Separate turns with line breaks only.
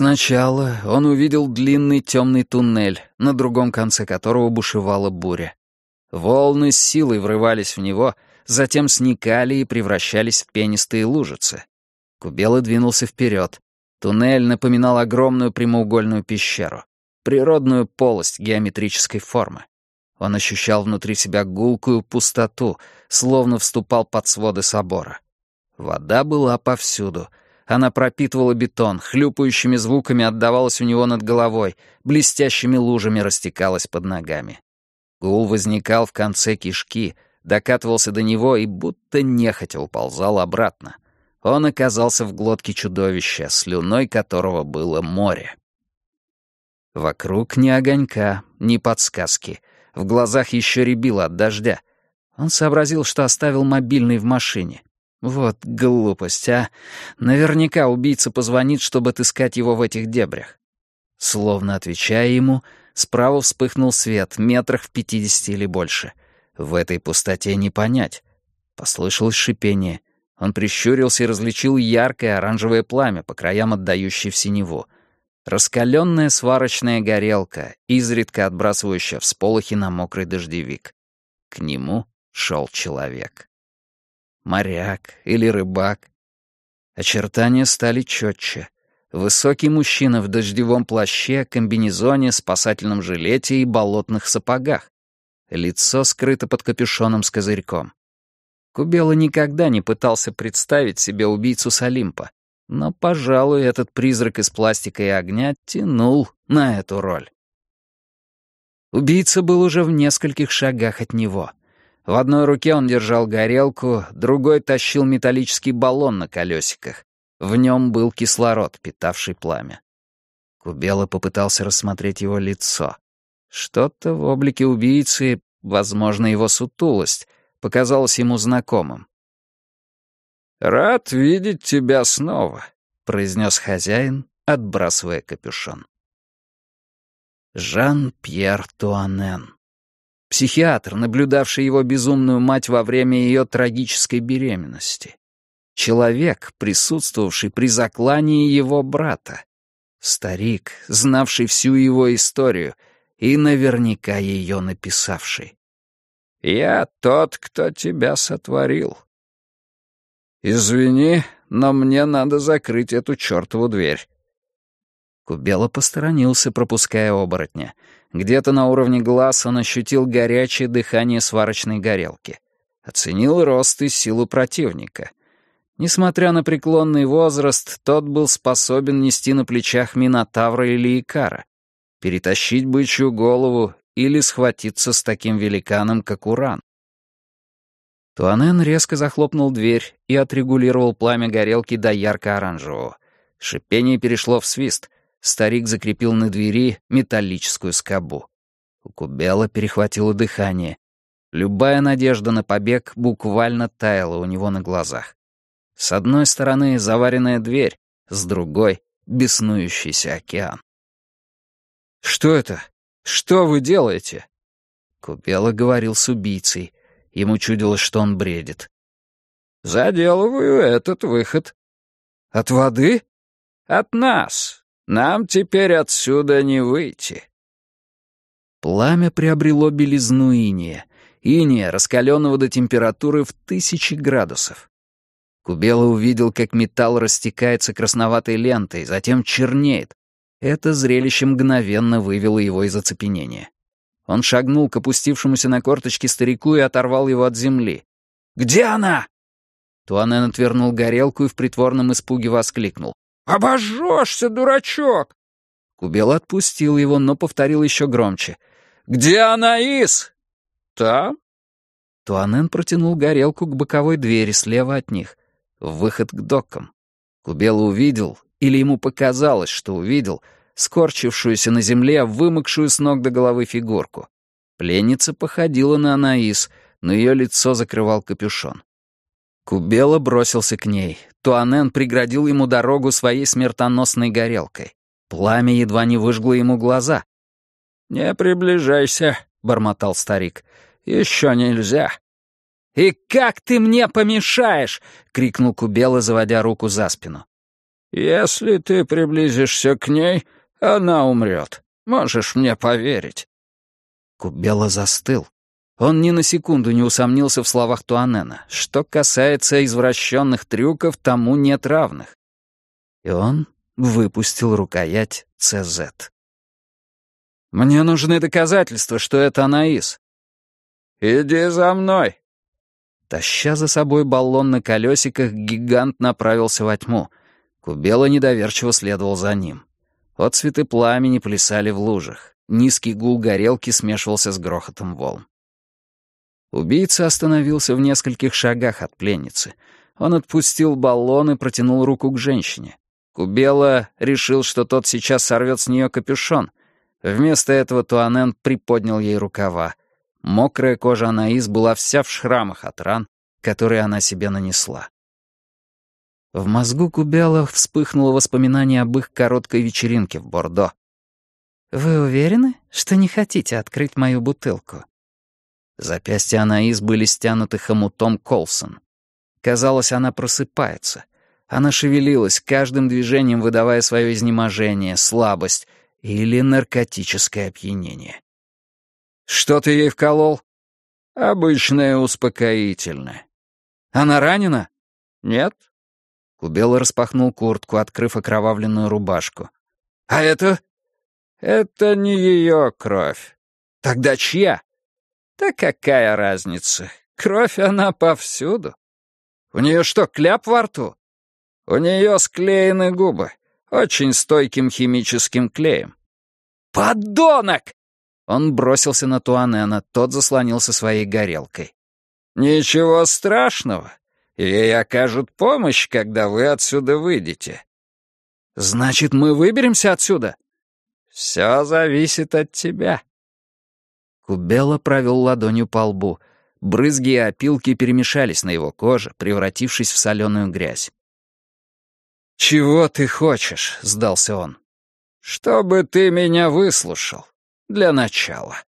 Сначала он увидел длинный темный туннель, на другом конце которого бушевала буря. Волны с силой врывались в него, затем сникали и превращались в пенистые лужицы. Кубела двинулся вперед. Туннель напоминал огромную прямоугольную пещеру, природную полость геометрической формы. Он ощущал внутри себя гулкую пустоту, словно вступал под своды собора. Вода была повсюду. Она пропитывала бетон, хлюпающими звуками отдавалась у него над головой, блестящими лужами растекалась под ногами. Гул возникал в конце кишки, докатывался до него и будто нехотя уползал обратно. Он оказался в глотке чудовища, слюной которого было море. Вокруг ни огонька, ни подсказки. В глазах еще рябило от дождя. Он сообразил, что оставил мобильный в машине. Вот глупость, а. Наверняка убийца позвонит, чтобы отыскать его в этих дебрях. Словно отвечая ему, справа вспыхнул свет, метрах в пятидесяти или больше. В этой пустоте не понять. Послышалось шипение. Он прищурился и различил яркое оранжевое пламя, по краям отдающее в синеву. Раскаленная сварочная горелка, изредка отбрасывающая всполохи на мокрый дождевик. К нему шел человек. Моряк или рыбак. Очертания стали четче. Высокий мужчина в дождевом плаще, комбинезоне, спасательном жилете и болотных сапогах. Лицо скрыто под капюшоном с козырьком. Кубела никогда не пытался представить себе убийцу с Олимпа, но, пожалуй, этот призрак из пластика и огня тянул на эту роль. Убийца был уже в нескольких шагах от него. В одной руке он держал горелку, другой тащил металлический баллон на колесиках. В нем был кислород, питавший пламя. Кубела попытался рассмотреть его лицо. Что-то в облике убийцы, возможно, его сутулость, показалось ему знакомым. «Рад видеть тебя снова», — произнес хозяин, отбрасывая капюшон. Жан-Пьер Туанен. Психиатр, наблюдавший его безумную мать во время ее трагической беременности. Человек, присутствовавший при заклании его брата. Старик, знавший всю его историю и наверняка ее написавший. «Я тот, кто тебя сотворил», «Извини, но мне надо закрыть эту чертову дверь». Кубела посторонился, пропуская оборотня. Где-то на уровне глаз он ощутил горячее дыхание сварочной горелки. Оценил рост и силу противника. Несмотря на преклонный возраст, тот был способен нести на плечах Минотавра или Икара, перетащить бычью голову или схватиться с таким великаном, как Уран. Туанен резко захлопнул дверь и отрегулировал пламя горелки до ярко-оранжевого. Шипение перешло в свист. Старик закрепил на двери металлическую скобу. У Кубела перехватило дыхание. Любая надежда на побег буквально таяла у него на глазах. С одной стороны заваренная дверь, с другой — беснующийся океан. «Что это? Что вы делаете?» Кубела говорил с убийцей — Ему чудилось, что он бредит. «Заделываю этот выход». «От воды?» «От нас. Нам теперь отсюда не выйти». Пламя приобрело белизну иния, иния, раскаленного до температуры в тысячи градусов. Кубела увидел, как металл растекается красноватой лентой, затем чернеет. Это зрелище мгновенно вывело его из оцепенения. Он шагнул к опустившемуся на корточки старику и оторвал его от земли. «Где она?» Туанен отвернул горелку и в притворном испуге воскликнул. «Обожжешься, дурачок!» Кубел отпустил его, но повторил еще громче. «Где Анаис?» «Там?» Туанен протянул горелку к боковой двери слева от них, выход к докам. Кубел увидел, или ему показалось, что увидел, скорчившуюся на земле, вымокшую с ног до головы фигурку. Пленница походила на Анаис, но ее лицо закрывал капюшон. Кубела бросился к ней. Туанен преградил ему дорогу своей смертоносной горелкой. Пламя едва не выжгло ему глаза. «Не приближайся», — бормотал старик. «Еще нельзя». «И как ты мне помешаешь?» — крикнул Кубела, заводя руку за спину.
«Если ты приблизишься к ней, она умрет. Можешь мне поверить».
Кубела застыл. Он ни на секунду не усомнился в словах Туанена. Что касается извращенных трюков, тому нет равных. И он выпустил рукоять ЦЗ. «Мне нужны доказательства, что это Анаис».
«Иди за мной!»
Таща за собой баллон на колесиках, гигант направился во тьму. Кубела недоверчиво следовал за ним. Отцветы пламени плясали в лужах. Низкий гул горелки смешивался с грохотом волн. Убийца остановился в нескольких шагах от пленницы. Он отпустил баллон и протянул руку к женщине. Кубела решил, что тот сейчас сорвет с нее капюшон. Вместо этого Туанен приподнял ей рукава. Мокрая кожа Анаис была вся в шрамах от ран, которые она себе нанесла. В мозгу Кубела вспыхнуло воспоминание об их короткой вечеринке в Бордо. «Вы уверены, что не хотите открыть мою бутылку?» Запястья Анаис были стянуты хомутом Колсон. Казалось, она просыпается. Она шевелилась, каждым движением выдавая свое изнеможение, слабость или наркотическое опьянение. «Что ты ей вколол?»
«Обычное успокоительное».
«Она ранена?»
«Нет».
Кубела распахнул куртку, открыв окровавленную рубашку. «А это?»
«Это не ее кровь».
«Тогда чья?»
Да какая разница? Кровь она повсюду.
У нее что, кляп во рту?
У нее склеены губы. Очень стойким химическим клеем.
«Подонок!» Он бросился на Туанена, тот заслонился своей горелкой.
«Ничего страшного. Ей окажут помощь, когда вы отсюда выйдете».
«Значит, мы выберемся отсюда?»
«Все зависит от тебя».
Кубела провел ладонью по лбу. Брызги и опилки перемешались на его коже, превратившись в соленую грязь. «Чего ты хочешь?» — сдался он.
«Чтобы ты меня выслушал. Для начала».